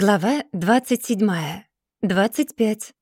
Глава 27. 25.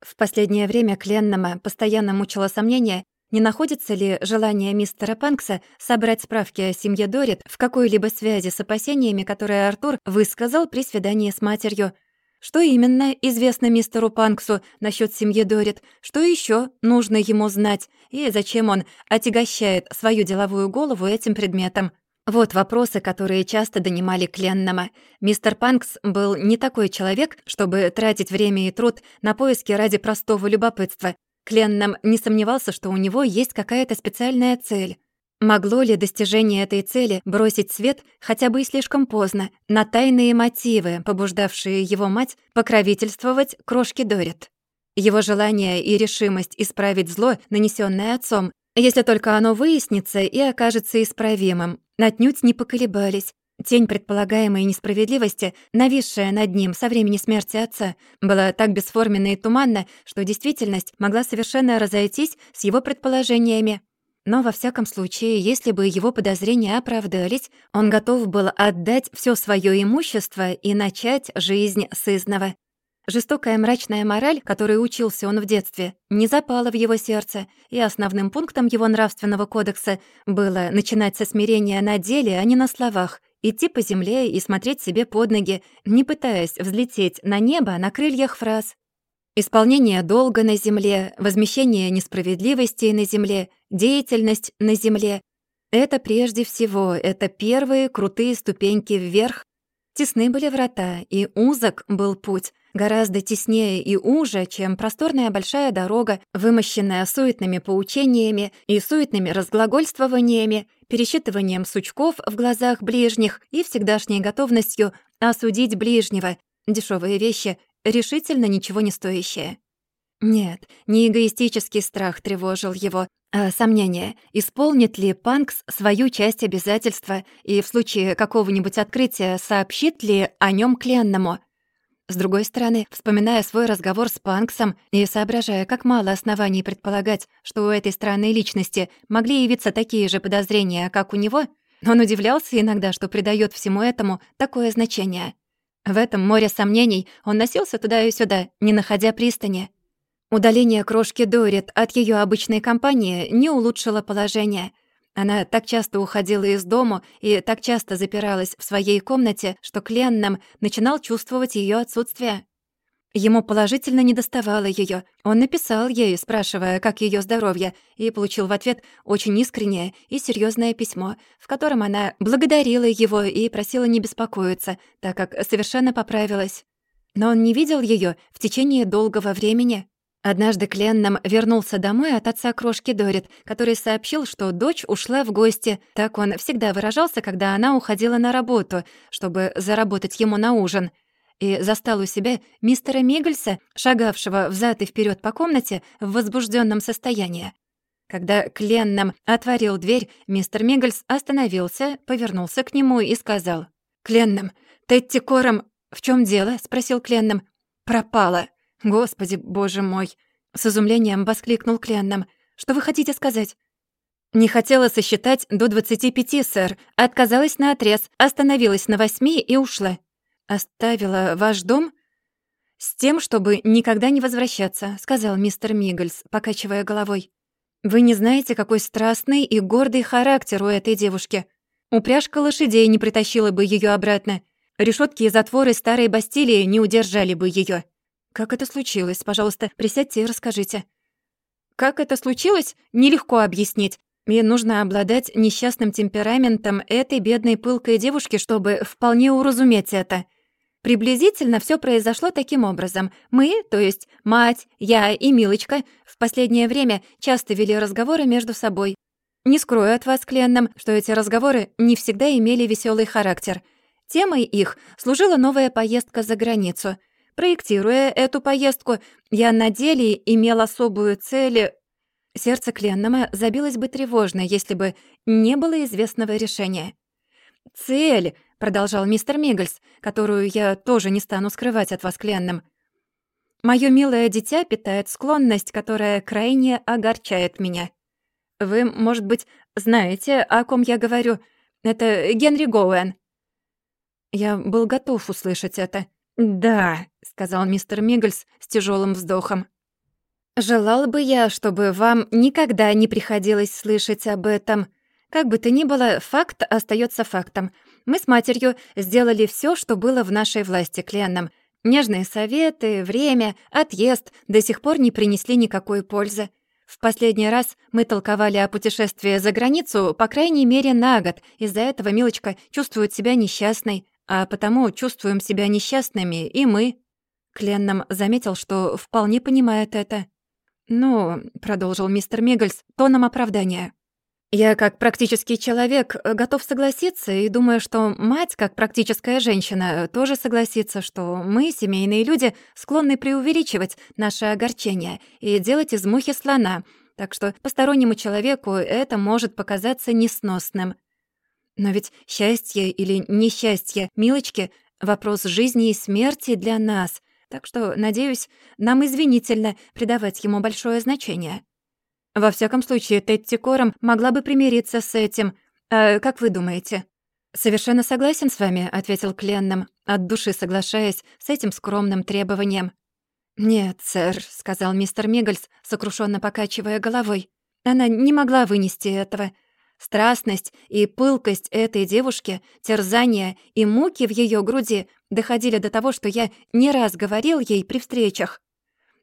В последнее время Кленнама постоянно мучило сомнение, не находится ли желание мистера Панкса собрать справки о семье Дорит в какой-либо связи с опасениями, которые Артур высказал при свидании с матерью. Что именно известно мистеру Панксу насчет семьи Дорит, что еще нужно ему знать, и зачем он отягощает свою деловую голову этим предметом. Вот вопросы, которые часто донимали Кленнама. Мистер Панкс был не такой человек, чтобы тратить время и труд на поиски ради простого любопытства. Кленнам не сомневался, что у него есть какая-то специальная цель. Могло ли достижение этой цели бросить свет, хотя бы и слишком поздно, на тайные мотивы, побуждавшие его мать покровительствовать крошке Дорит? Его желание и решимость исправить зло, нанесённое отцом, если только оно выяснится и окажется исправимым, отнюдь не поколебались. Тень предполагаемой несправедливости, нависшая над ним со времени смерти отца, была так бесформенна и туманна, что действительность могла совершенно разойтись с его предположениями. Но во всяком случае, если бы его подозрения оправдались, он готов был отдать все свое имущество и начать жизнь сызного. Жестокая мрачная мораль, которой учился он в детстве, не запала в его сердце, и основным пунктом его нравственного кодекса было начинать со смирения на деле, а не на словах, идти по земле и смотреть себе под ноги, не пытаясь взлететь на небо на крыльях фраз. Исполнение долга на земле, возмещение несправедливостей на земле, деятельность на земле — это прежде всего, это первые крутые ступеньки вверх. Тесны были врата, и узок был путь — гораздо теснее и уже, чем просторная большая дорога, вымощенная суетными поучениями и суетными разглагольствованиями, пересчитыванием сучков в глазах ближних и всегдашней готовностью осудить ближнего. Дешевые вещи, решительно ничего не стоящие. Нет, не эгоистический страх тревожил его, а сомнение, исполнит ли Панкс свою часть обязательства и в случае какого-нибудь открытия сообщит ли о нем кленному — с другой стороны, вспоминая свой разговор с Панксом и соображая, как мало оснований предполагать, что у этой странной личности могли явиться такие же подозрения, как у него, он удивлялся иногда, что придает всему этому такое значение. В этом море сомнений он носился туда и сюда, не находя пристани. Удаление крошки Дорит от ее обычной компании не улучшило положение — она так часто уходила из дому и так часто запиралась в своей комнате, что Кленном начинал чувствовать ее отсутствие. Ему положительно недоставало ее. Он написал ей, спрашивая, как ее здоровье, и получил в ответ очень искреннее и серьезное письмо, в котором она благодарила его и просила не беспокоиться, так как совершенно поправилась. Но он не видел ее в течение долгого времени. Однажды Кленном вернулся домой от отца крошки Дорит, который сообщил, что дочь ушла в гости. Так он всегда выражался, когда она уходила на работу, чтобы заработать ему на ужин. И застал у себя мистера Мигельса, шагавшего взад и вперед по комнате в возбужденном состоянии. Когда Кленном отворил дверь, мистер Мигельс остановился, повернулся к нему и сказал. «Кленном, Тетти Кором...» «В чем дело?» — спросил Кленном. «Пропала». «Господи, боже мой!» — с изумлением воскликнул Кленном. «Что вы хотите сказать?» «Не хотела сосчитать до двадцати пяти, сэр. Отказалась на отрез, остановилась на восьми и ушла. Оставила ваш дом?» «С тем, чтобы никогда не возвращаться», — сказал мистер Миггельс, покачивая головой. «Вы не знаете, какой страстный и гордый характер у этой девушки. Упряжка лошадей не притащила бы ее обратно. Решетки и затворы старой Бастилии не удержали бы ее. «Как это случилось? Пожалуйста, присядьте и расскажите». «Как это случилось? Нелегко объяснить. Мне нужно обладать несчастным темпераментом этой бедной пылкой девушки, чтобы вполне уразуметь это. Приблизительно все произошло таким образом. Мы, то есть мать, я и Милочка, в последнее время часто вели разговоры между собой. Не скрою от вас, Кленном, что эти разговоры не всегда имели веселый характер. Темой их служила новая поездка за границу — Проектируя эту поездку, я на деле имел особую цель... Сердце Кленнама забилось бы тревожно, если бы не было известного решения. «Цель», — продолжал мистер Миггельс, которую я тоже не стану скрывать от вас, Кленном. «Моё милое дитя питает склонность, которая крайне огорчает меня. Вы, может быть, знаете, о ком я говорю. Это Генри Гоуэн». Я был готов услышать это. «Да», — сказал мистер Миггельс с тяжелым вздохом. «Желал бы я, чтобы вам никогда не приходилось слышать об этом. Как бы то ни было, факт остается фактом. Мы с матерью сделали все, что было в нашей власти Кленном. Нежные советы, время, отъезд до сих пор не принесли никакой пользы. В последний раз мы толковали о путешествии за границу, по крайней мере, на год. Из-за этого Милочка чувствует себя несчастной, а потому чувствуем себя несчастными и мы. Кленном заметил, что вполне понимает это. «Ну», — продолжил мистер Миггельс, тоном оправдания. «Я, как практический человек, готов согласиться и думаю, что мать, как практическая женщина, тоже согласится, что мы, семейные люди, склонны преувеличивать наше огорчение и делать из мухи слона, так что постороннему человеку это может показаться несносным. Но ведь счастье или несчастье Милочки — вопрос жизни и смерти для нас, так что, надеюсь, нам извинительно придавать ему большое значение. Во всяком случае, Тетти Кором могла бы примириться с этим. А как вы думаете?» «Совершенно согласен с вами», — ответил Кленном, от души соглашаясь с этим скромным требованием. «Нет, сэр», — сказал мистер Миггельс, сокрушенно покачивая головой. «Она не могла вынести этого. Страстность и пылкость этой девушки, терзания и муки в ее груди доходили до того, что я не раз говорил ей при встречах.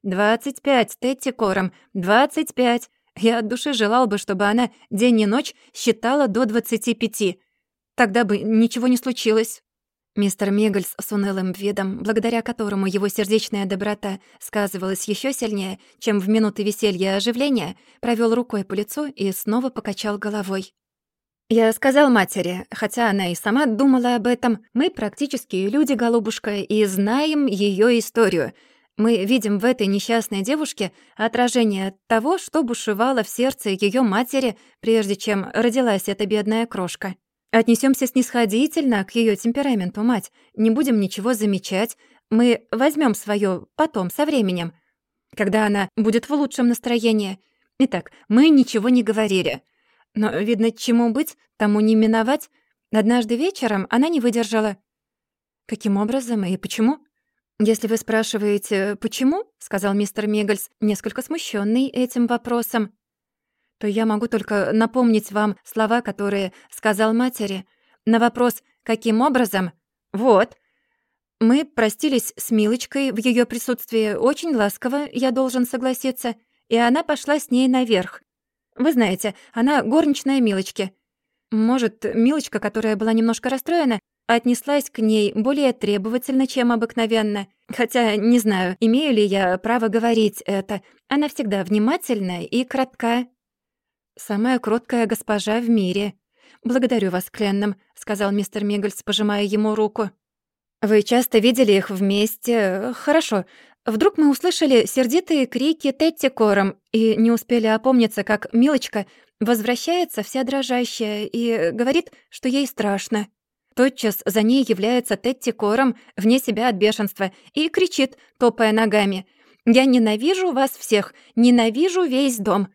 «Двадцать пять, Тетти Кором, двадцать пять!» Я от души желал бы, чтобы она день и ночь считала до двадцати пяти. Тогда бы ничего не случилось. Мистер Миггельс с унылым видом, благодаря которому его сердечная доброта сказывалась еще сильнее, чем в минуты веселья и оживления, провел рукой по лицу и снова покачал головой. «Я сказал матери, хотя она и сама думала об этом, мы практически люди, голубушка, и знаем ее историю. Мы видим в этой несчастной девушке отражение того, что бушевало в сердце ее матери, прежде чем родилась эта бедная крошка. Отнесемся снисходительно к ее темпераменту, мать, не будем ничего замечать, мы возьмем свое потом, со временем, когда она будет в лучшем настроении. Итак, мы ничего не говорили». Но, видно, чему быть, тому не миновать. Однажды вечером она не выдержала. «Каким образом и почему?» «Если вы спрашиваете, почему?» — сказал мистер Миггельс, несколько смущенный этим вопросом. «То я могу только напомнить вам слова, которые сказал матери. На вопрос «каким образом?» «Вот». Мы простились с Милочкой в ее присутствии очень ласково, я должен согласиться, и она пошла с ней наверх. Вы знаете, она горничная Милочки. Может, Милочка, которая была немножко расстроена, отнеслась к ней более требовательно, чем обыкновенно. Хотя не знаю, имею ли я право говорить это. Она всегда внимательна и кратка. «Самая кроткая госпожа в мире. Благодарю вас, Кленном», — сказал мистер Миггельс, пожимая ему руку. «Вы часто видели их вместе? Хорошо. Вдруг мы услышали сердитые крики Тетти Кором и не успели опомниться, как Милочка возвращается вся дрожащая и говорит, что ей страшно. Тотчас за ней является Тетти Кором вне себя от бешенства и кричит, топая ногами. «Я ненавижу вас всех! Ненавижу весь дом!»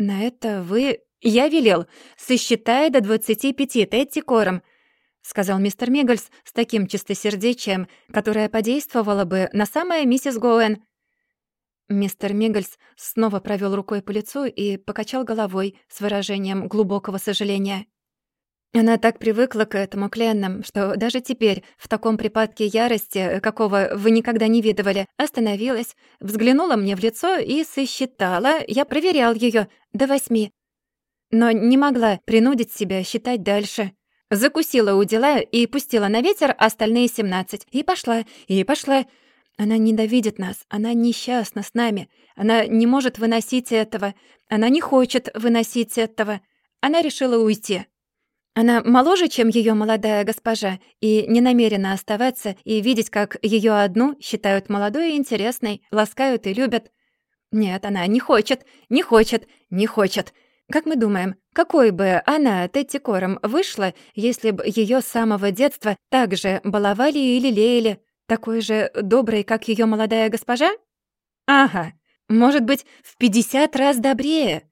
На это вы... Я велел, сосчитай до двадцати пяти Тетти Кором, — сказал мистер Миггельс с таким чистосердечием, которое подействовало бы на самое миссис Гоуэн. Мистер Миггельс снова провел рукой по лицу и покачал головой с выражением глубокого сожаления. Она так привыкла к этому, Кленном, что даже теперь, в таком припадке ярости, какого вы никогда не видывали, остановилась, взглянула мне в лицо и сосчитала, я проверял ее до восьми. Но не могла принудить себя считать дальше. Закусила у дела и пустила на ветер остальные семнадцать. И пошла, и пошла. Она ненавидит нас, она несчастна с нами. Она не может выносить этого. Она не хочет выносить этого. Она решила уйти. Она моложе, чем ее молодая госпожа, и не намерена оставаться и видеть, как ее одну считают молодой и интересной, ласкают и любят. Нет, она не хочет, не хочет, не хочет. Как мы думаем, какой бы она, Тетти Кором, вышла, если бы ее с самого детства так же баловали и лелеяли, такой же доброй, как ее молодая госпожа? Ага, может быть, в пятьдесят раз добрее.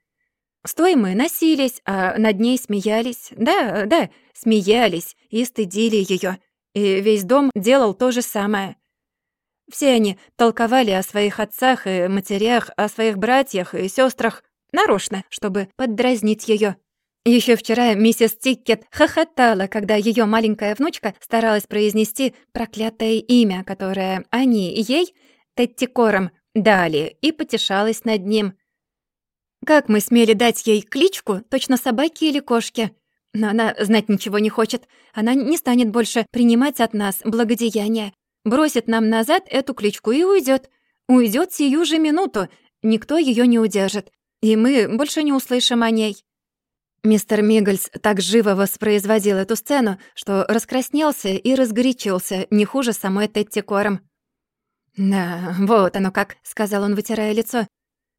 Стой мы носились, а над ней смеялись. Да, да, смеялись и стыдили ее. и весь дом делал то же самое. Все они толковали о своих отцах и матерях, о своих братьях и сестрах нарочно, чтобы поддразнить ее. Еще вчера миссис Тиккет хохотала, когда ее маленькая внучка старалась произнести проклятое имя, которое они ей, Теттикором, дали, и потешалась над ним. Как мы смели дать ей кличку, точно собаки или кошки? Но она знать ничего не хочет. Она не станет больше принимать от нас благодеяния. Бросит нам назад эту кличку и уйдет. Уйдет сию же минуту. Никто ее не удержит. И мы больше не услышим о ней. Мистер Миггельс так живо воспроизводил эту сцену, что раскраснелся и разгорячился, не хуже самой Тетти Кором. «Да, вот оно как», — сказал он, вытирая лицо.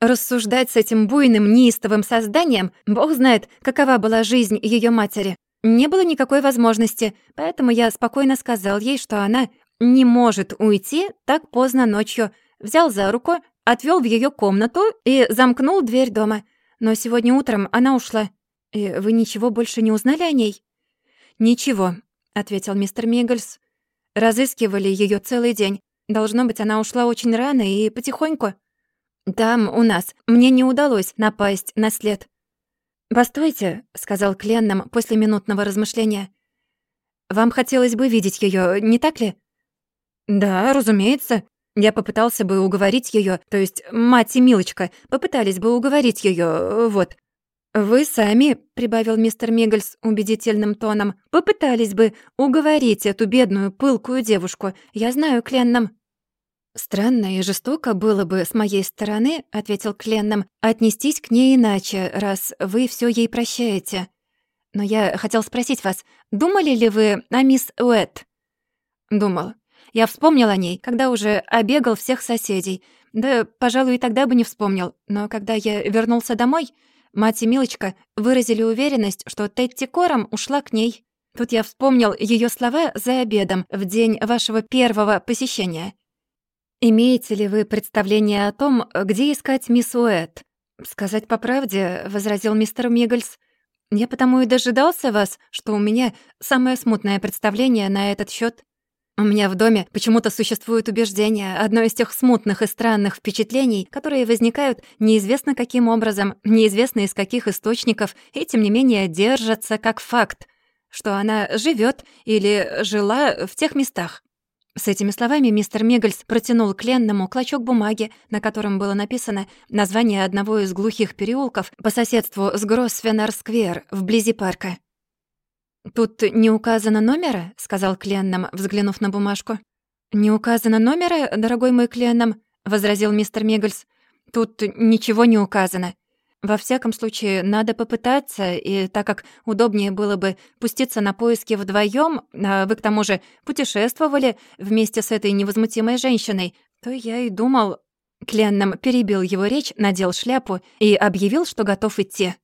«Рассуждать с этим буйным, неистовым созданием, бог знает, какова была жизнь ее матери. Не было никакой возможности, поэтому я спокойно сказал ей, что она не может уйти так поздно ночью. Взял за руку, отвел в ее комнату и замкнул дверь дома. Но сегодня утром она ушла. «И вы ничего больше не узнали о ней?» «Ничего», — ответил мистер Миггельс. «Разыскивали ее целый день. Должно быть, она ушла очень рано и потихоньку. Там, у нас, мне не удалось напасть на след». «Постойте», — сказал Кленном после минутного размышления. «Вам хотелось бы видеть ее, не так ли?» «Да, разумеется. Я попытался бы уговорить ее, то есть мать и Милочка попытались бы уговорить ее, вот. «Вы сами», — прибавил мистер Миггельс убедительным тоном, «попытались бы уговорить эту бедную, пылкую девушку. Я знаю Кленном». «Странно и жестоко было бы с моей стороны», — ответил Кленном, «отнестись к ней иначе, раз вы все ей прощаете. Но я хотел спросить вас, думали ли вы о мисс Уэт?» «Думал. Я вспомнил о ней, когда уже обегал всех соседей. Да, пожалуй, и тогда бы не вспомнил. Но когда я вернулся домой, Мать и Милочка выразили уверенность, что Тетти Кором ушла к ней. Тут я вспомнил ее слова за обедом в день вашего первого посещения. «Имеете ли вы представление о том, где искать мисс Уэт?» «Сказать по правде», — возразил мистер Миггельс. «Я потому и дожидался вас, что у меня самое смутное представление на этот счет. У меня в доме почему-то существует убеждение, одно из тех смутных и странных впечатлений, которые возникают неизвестно каким образом, неизвестно из каких источников, и тем не менее держатся как факт, что она живет или жила в тех местах. С этими словами мистер Миггельс протянул Кленному клочок бумаги, на котором было написано название одного из глухих переулков по соседству с Гроссвеннер-сквер вблизи парка. «Тут не указано номера?» — сказал Кленном, взглянув на бумажку. «Не указано номера, дорогой мой Кленном?» — возразил мистер Миггельс. «Тут ничего не указано. Во всяком случае, надо попытаться, и так как удобнее было бы пуститься на поиски вдвоем, а вы к тому же путешествовали вместе с этой невозмутимой женщиной, то я и думал...» Кленном перебил его речь, надел шляпу и объявил, что готов идти.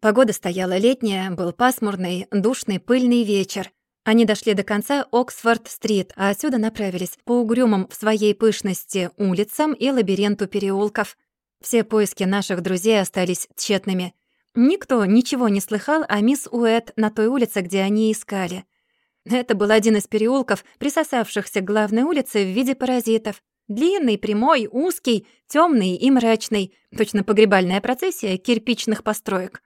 Погода стояла летняя, был пасмурный, душный, пыльный вечер. Они дошли до конца Оксфорд-стрит, а отсюда направились по угрюмым в своей пышности улицам и лабиринту переулков. Все поиски наших друзей остались тщетными. Никто ничего не слыхал о мисс Уэт на той улице, где они искали. Это был один из переулков, присосавшихся к главной улице в виде паразитов. Длинный, прямой, узкий, темный и мрачный, точно погребальная процессия кирпичных построек.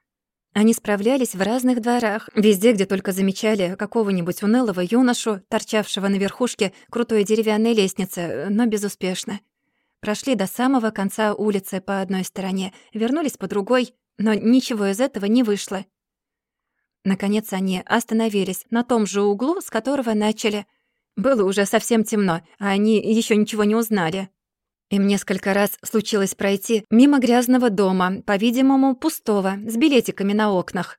Они справлялись в разных дворах, везде, где только замечали какого-нибудь унылого юношу, торчавшего на верхушке крутой деревянной лестницы, но безуспешно. Прошли до самого конца улицы по одной стороне, вернулись по другой, но ничего из этого не вышло. Наконец они остановились на том же углу, с которого начали. Было уже совсем темно, а они еще ничего не узнали. Им несколько раз случилось пройти мимо грязного дома, по-видимому, пустого, с билетиками на окнах.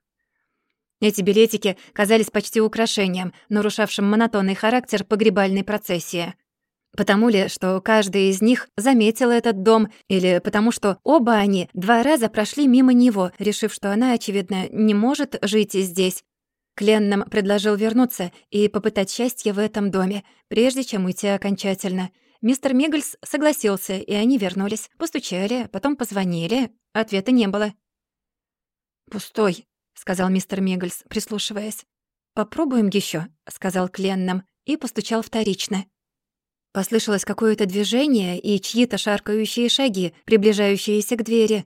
Эти билетики казались почти украшением, нарушавшим монотонный характер погребальной процессии. Потому ли, что каждый из них заметил этот дом, или потому что оба они два раза прошли мимо него, решив, что она, очевидно, не может жить здесь. Клен нам предложил вернуться и попытать счастье в этом доме, прежде чем уйти окончательно — Мистер Миггельс согласился, и они вернулись. Постучали, потом позвонили. Ответа не было. «Пустой», — сказал мистер Миггельс, прислушиваясь. «Попробуем еще, сказал Кленном. и постучал вторично. Послышалось какое-то движение и чьи-то шаркающие шаги, приближающиеся к двери.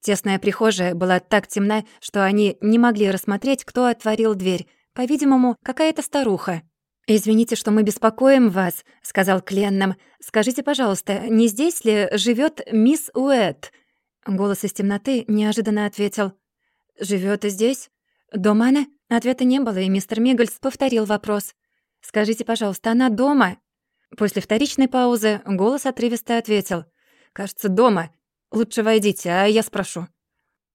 Тесная прихожая была так темна, что они не могли рассмотреть, кто отворил дверь. По-видимому, какая-то старуха. «Извините, что мы беспокоим вас», — сказал Кленном. «Скажите, пожалуйста, не здесь ли живет мисс Уэт?» Голос из темноты неожиданно ответил. Живет здесь?» «Дома она?» Ответа не было, и мистер Миггельс повторил вопрос. «Скажите, пожалуйста, она дома?» После вторичной паузы голос отрывисто ответил. «Кажется, дома. Лучше войдите, а я спрошу».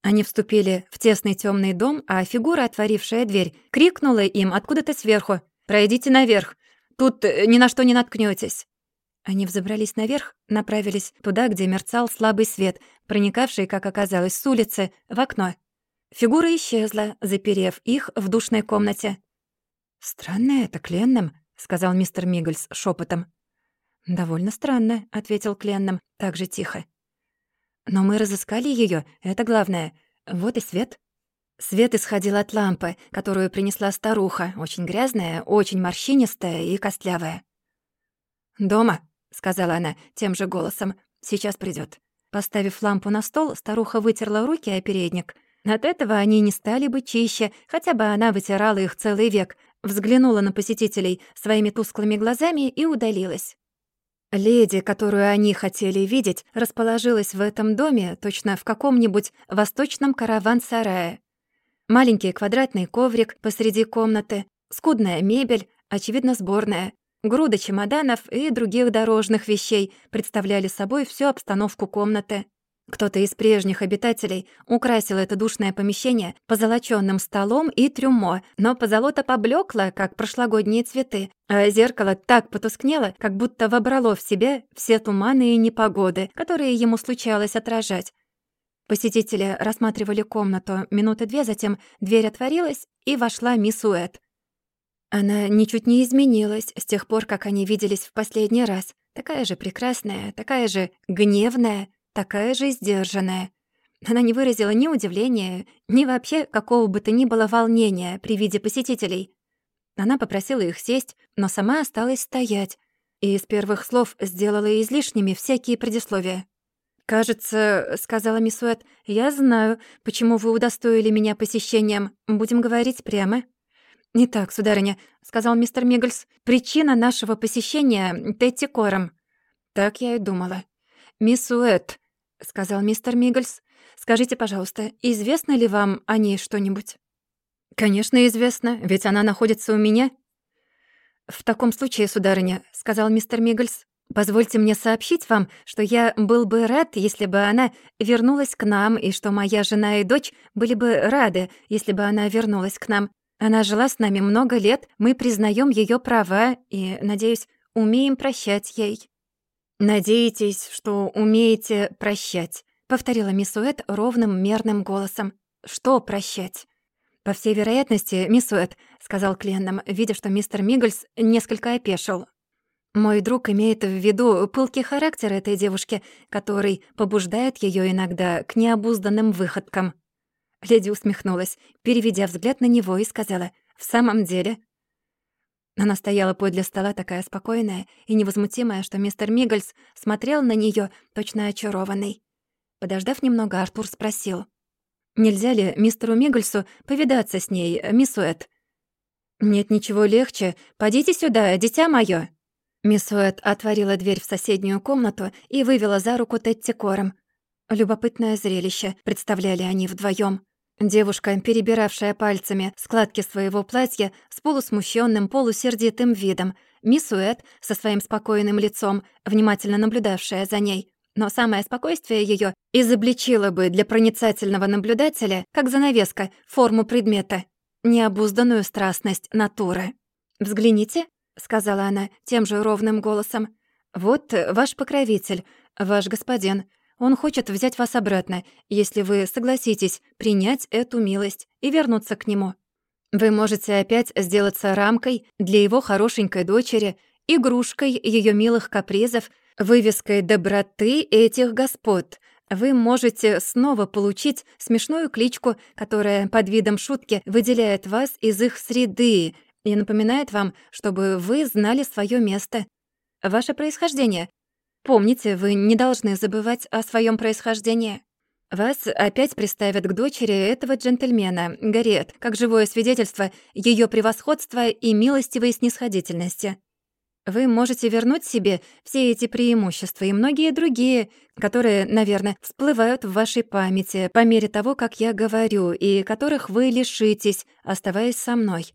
Они вступили в тесный темный дом, а фигура, отворившая дверь, крикнула им откуда-то сверху. «Пройдите наверх. Тут э, ни на что не наткнётесь». Они взобрались наверх, направились туда, где мерцал слабый свет, проникавший, как оказалось, с улицы в окно. Фигура исчезла, заперев их в душной комнате. «Странно это, Кленном», — сказал мистер Миггельс шепотом. «Довольно странно», — ответил Кленном, так же тихо. «Но мы разыскали ее, это главное. Вот и свет». Свет исходил от лампы, которую принесла старуха, очень грязная, очень морщинистая и костлявая. «Дома», — сказала она тем же голосом, — «сейчас придет. Поставив лампу на стол, старуха вытерла руки о передник. От этого они не стали бы чище, хотя бы она вытирала их целый век, взглянула на посетителей своими тусклыми глазами и удалилась. Леди, которую они хотели видеть, расположилась в этом доме точно в каком-нибудь восточном караван-сарае. Маленький квадратный коврик посреди комнаты, скудная мебель, очевидно, сборная, груда чемоданов и других дорожных вещей представляли собой всю обстановку комнаты. Кто-то из прежних обитателей украсил это душное помещение позолоченным столом и трюмо, но позолота поблекла, как прошлогодние цветы, а зеркало так потускнело, как будто вобрало в себя все туманы и непогоды, которые ему случалось отражать. Посетители рассматривали комнату минуты две, затем дверь отворилась, и вошла мисс Уэт. Она ничуть не изменилась с тех пор, как они виделись в последний раз. Такая же прекрасная, такая же гневная, такая же сдержанная. Она не выразила ни удивления, ни вообще какого бы то ни было волнения при виде посетителей. Она попросила их сесть, но сама осталась стоять, и из первых слов сделала излишними всякие предисловия. «Кажется, — сказала мисс Уэт, — я знаю, почему вы удостоили меня посещением. Будем говорить прямо». «Итак, сударыня», — сказал мистер Миггельс, — «причина нашего посещения — Тетти Кором». Так я и думала. «Мисс Уэт», — сказал мистер Миггельс. «Скажите, пожалуйста, известно ли вам о ней что-нибудь?» «Конечно, известно, ведь она находится у меня». «В таком случае, сударыня», — сказал мистер Миггельс, «позвольте мне сообщить вам, что я был бы рад, если бы она вернулась к нам, и что моя жена и дочь были бы рады, если бы она вернулась к нам. Она жила с нами много лет, мы признаем ее права и, надеюсь, умеем прощать ей». «Надеетесь, что умеете прощать», — повторила мисс Уэт ровным мерным голосом. «Что прощать?» «По всей вероятности, мисс Уэт», — сказал Кленном, видя, что мистер Миггельс несколько опешил. «Мой друг имеет в виду пылкий характер этой девушки, который побуждает ее иногда к необузданным выходкам». Леди усмехнулась, переведя взгляд на него, и сказала, «В самом деле, она стояла подле стола такая спокойная и невозмутимая, что мистер Миггельс смотрел на нее точно очарованный. Подождав немного, Артур спросил. «Нельзя ли мистеру Миггельсу повидаться с ней, мисс Уэт?» «Нет ничего легче. Подите сюда, дитя моё». Мисс Уэт отворила дверь в соседнюю комнату и вывела за руку Тетти Кором. Любопытное зрелище представляли они вдвоем. Девушка, перебиравшая пальцами складки своего платья с полусмущенным, полусердитым видом, мисс Уэт со своим спокойным лицом, внимательно наблюдавшая за ней. Но самое спокойствие ее изобличило бы для проницательного наблюдателя, как занавеска, форму предмета, необузданную страстность натуры. «Взгляните», — сказала она тем же ровным голосом. «Вот ваш покровитель, ваш господин. Он хочет взять вас обратно, если вы согласитесь принять эту милость и вернуться к нему. Вы можете опять сделаться рамкой для его хорошенькой дочери, игрушкой ее милых капризов, вывеской доброты этих господ. Вы можете снова получить смешную кличку, которая под видом шутки выделяет вас из их среды, и напоминает вам, чтобы вы знали свое место. Ваше происхождение. Помните, вы не должны забывать о своем происхождении. Вас опять приставят к дочери этого джентльмена, Гарриет, как живое свидетельство ее превосходства и милостивой снисходительности. Вы можете вернуть себе все эти преимущества и многие другие, которые, наверное, всплывают в вашей памяти по мере того, как я говорю, и которых вы лишитесь, оставаясь со мной.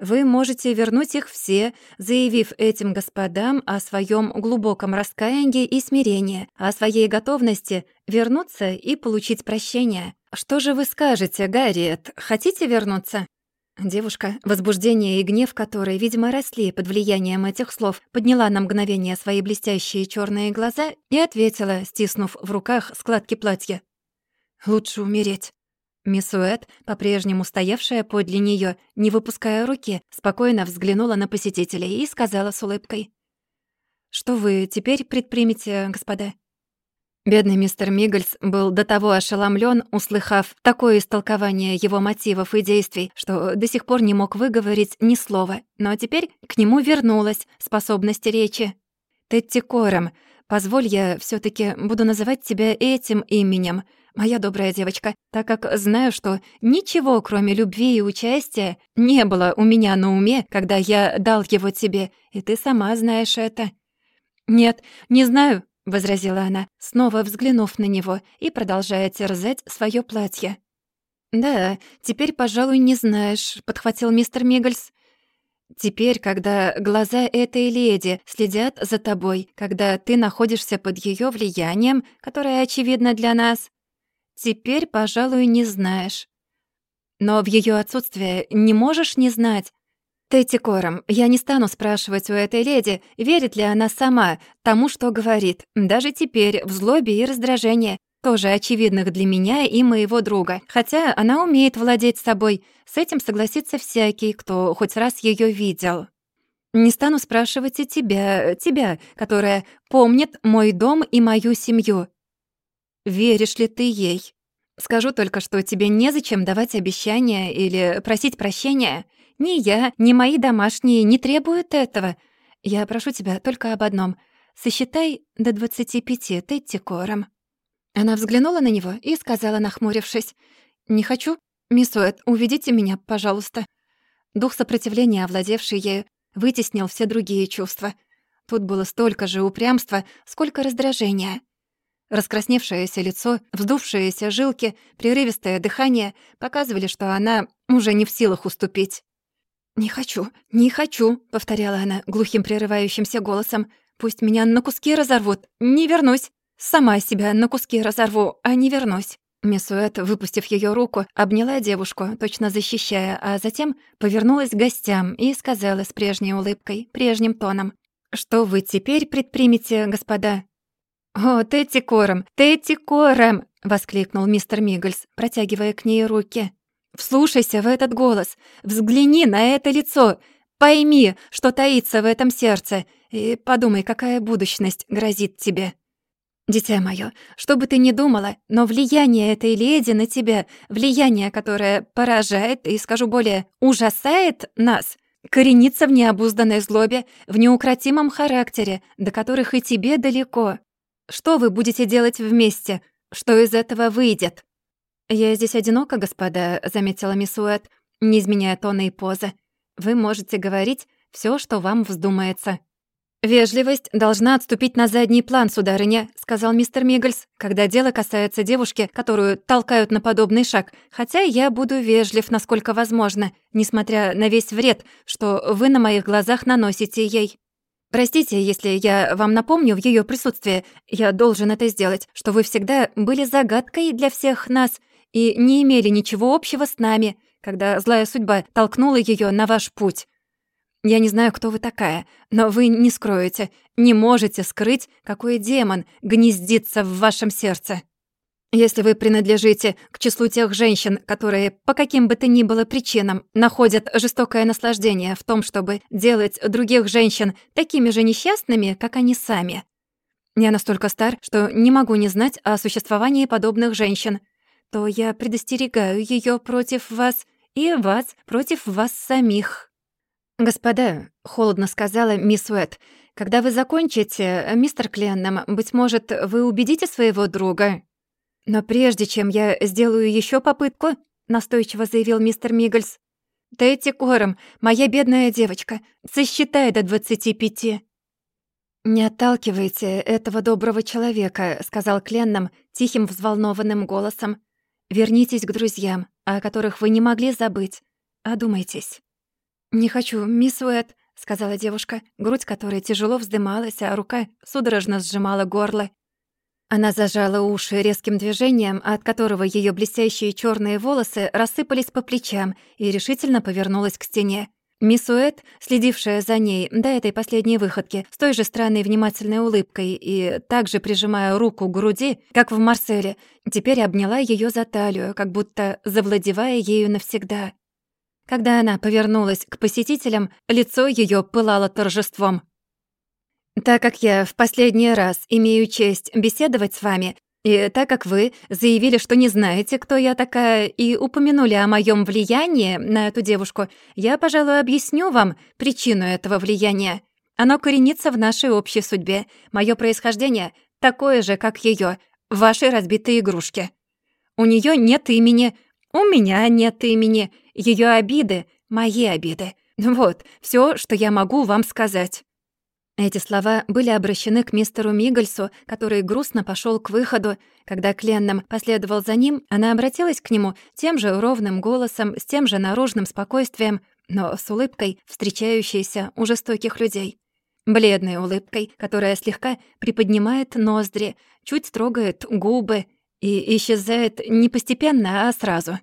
Вы можете вернуть их все, заявив этим господам о своем глубоком раскаянии и смирении, о своей готовности вернуться и получить прощение. Что же вы скажете, Гарриет? Хотите вернуться? Девушка, возбуждение и гнев которой, видимо, росли под влиянием этих слов, подняла на мгновение свои блестящие черные глаза и ответила, стиснув в руках складки платья. «Лучше умереть». Мисс Уэт, по-прежнему стоявшая подле нее, не выпуская руки, спокойно взглянула на посетителей и сказала с улыбкой. «Что вы теперь предпримете, господа?» Бедный мистер Миггельс был до того ошеломлен, услыхав такое истолкование его мотивов и действий, что до сих пор не мог выговорить ни слова, но теперь к нему вернулась способность речи. «Тетти Кором, позволь я все таки буду называть тебя этим именем», моя добрая девочка, так как знаю, что ничего, кроме любви и участия, не было у меня на уме, когда я дал его тебе, и ты сама знаешь это». «Нет, не знаю», — возразила она, снова взглянув на него и продолжая терзать свое платье. «Да, теперь, пожалуй, не знаешь», — подхватил мистер Миггельс. Теперь, когда глаза этой леди следят за тобой, когда ты находишься под ее влиянием, которое очевидно для нас, Теперь, пожалуй, не знаешь. Но в ее отсутствие не можешь не знать. Тетти Кором, я не стану спрашивать у этой леди, верит ли она сама тому, что говорит, даже теперь в злобе и раздражении, тоже очевидных для меня и моего друга. Хотя она умеет владеть собой, с этим согласится всякий, кто хоть раз ее видел. Не стану спрашивать и тебя, тебя, которая помнит мой дом и мою семью. Веришь ли ты ей? Скажу только, что тебе незачем давать обещания или просить прощения. Ни я, ни мои домашние не требуют этого. Я прошу тебя только об одном. Сосчитай до двадцати пяти, Тетти Кором». Она взглянула на него и сказала, нахмурившись, «Не хочу. Мисс Уэт, уведите меня, пожалуйста». Дух сопротивления, овладевший ею, вытеснил все другие чувства. Тут было столько же упрямства, сколько раздражения. Раскрасневшееся лицо, вздувшиеся жилки, прерывистое дыхание показывали, что она уже не в силах уступить. «Не хочу, не хочу», — повторяла она глухим прерывающимся голосом. «Пусть меня на куски разорвут, не вернусь. Сама себя на куски разорву, а не вернусь». Миссуэт, выпустив ее руку, обняла девушку, точно защищая, а затем повернулась к гостям и сказала с прежней улыбкой, прежним тоном. «Что вы теперь предпримете, господа? «О, Тетти Кором! Тетти Кором!» — воскликнул мистер Миггельс, протягивая к ней руки. «Вслушайся в этот голос, взгляни на это лицо, пойми, что таится в этом сердце, и подумай, какая будущность грозит тебе». «Дитя моё, что бы ты ни думала, но влияние этой леди на тебя, влияние, которое поражает и, скажу более, ужасает нас, коренится в необузданной злобе, в неукротимом характере, до которых и тебе далеко. Что вы будете делать вместе? Что из этого выйдет?» «Я здесь одинока, господа», — заметила мисс Уэт, не изменяя тона и позы. «Вы можете говорить все, что вам вздумается». «Вежливость должна отступить на задний план, сударыня», — сказал мистер Миггельс, «когда дело касается девушки, которую толкают на подобный шаг, хотя я буду вежлив, насколько возможно, несмотря на весь вред, что вы на моих глазах наносите ей». Простите, если я вам напомню в ее присутствии, я должен это сделать, что вы всегда были загадкой для всех нас и не имели ничего общего с нами, когда злая судьба толкнула ее на ваш путь. Я не знаю, кто вы такая, но вы не скроете, не можете скрыть, какой демон гнездится в вашем сердце. Если вы принадлежите к числу тех женщин, которые по каким бы то ни было причинам находят жестокое наслаждение в том, чтобы делать других женщин такими же несчастными, как они сами. Я настолько стар, что не могу не знать о существовании подобных женщин, то я предостерегаю ее против вас и вас против вас самих. «Господа», — холодно сказала мисс Уэт, «когда вы закончите, мистер Кленном, быть может, вы убедите своего друга?» «Но прежде чем я сделаю еще попытку», — настойчиво заявил мистер Миггельс, «дайте кором, моя бедная девочка, сосчитай до двадцати пяти». «Не отталкивайте этого доброго человека», — сказал Кленном тихим взволнованным голосом. «Вернитесь к друзьям, о которых вы не могли забыть. Одумайтесь». «Не хочу, мисс Уэт», — сказала девушка, грудь которой тяжело вздымалась, а рука судорожно сжимала горло. Она зажала уши резким движением, от которого ее блестящие черные волосы рассыпались по плечам и решительно повернулась к стене. Мисс Уэт, следившая за ней до этой последней выходки, с той же странной внимательной улыбкой и также прижимая руку к груди, как в Марселе, теперь обняла ее за талию, как будто завладевая ею навсегда. Когда она повернулась к посетителям, лицо ее пылало торжеством. «Так как я в последний раз имею честь беседовать с вами, и так как вы заявили, что не знаете, кто я такая, и упомянули о моем влиянии на эту девушку, я, пожалуй, объясню вам причину этого влияния. Оно коренится в нашей общей судьбе. Мое происхождение такое же, как ее, вашей разбитой игрушки. У нее нет имени, у меня нет имени, ее обиды — мои обиды. Вот, все, что я могу вам сказать». Эти слова были обращены к мистеру Мигельсу, который грустно пошел к выходу. Когда Кленном последовал за ним, она обратилась к нему тем же ровным голосом, с тем же наружным спокойствием, но с улыбкой, встречающейся у жестоких людей. Бледной улыбкой, которая слегка приподнимает ноздри, чуть трогает губы и исчезает не постепенно, а сразу.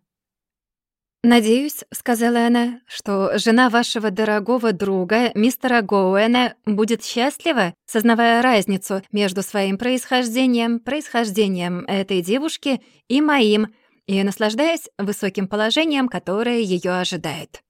«Надеюсь», — сказала она, «что жена вашего дорогого друга, мистера Гоуэна, будет счастлива, сознавая разницу между своим происхождением, происхождением этой девушки и моим, и наслаждаясь высоким положением, которое ее ожидает».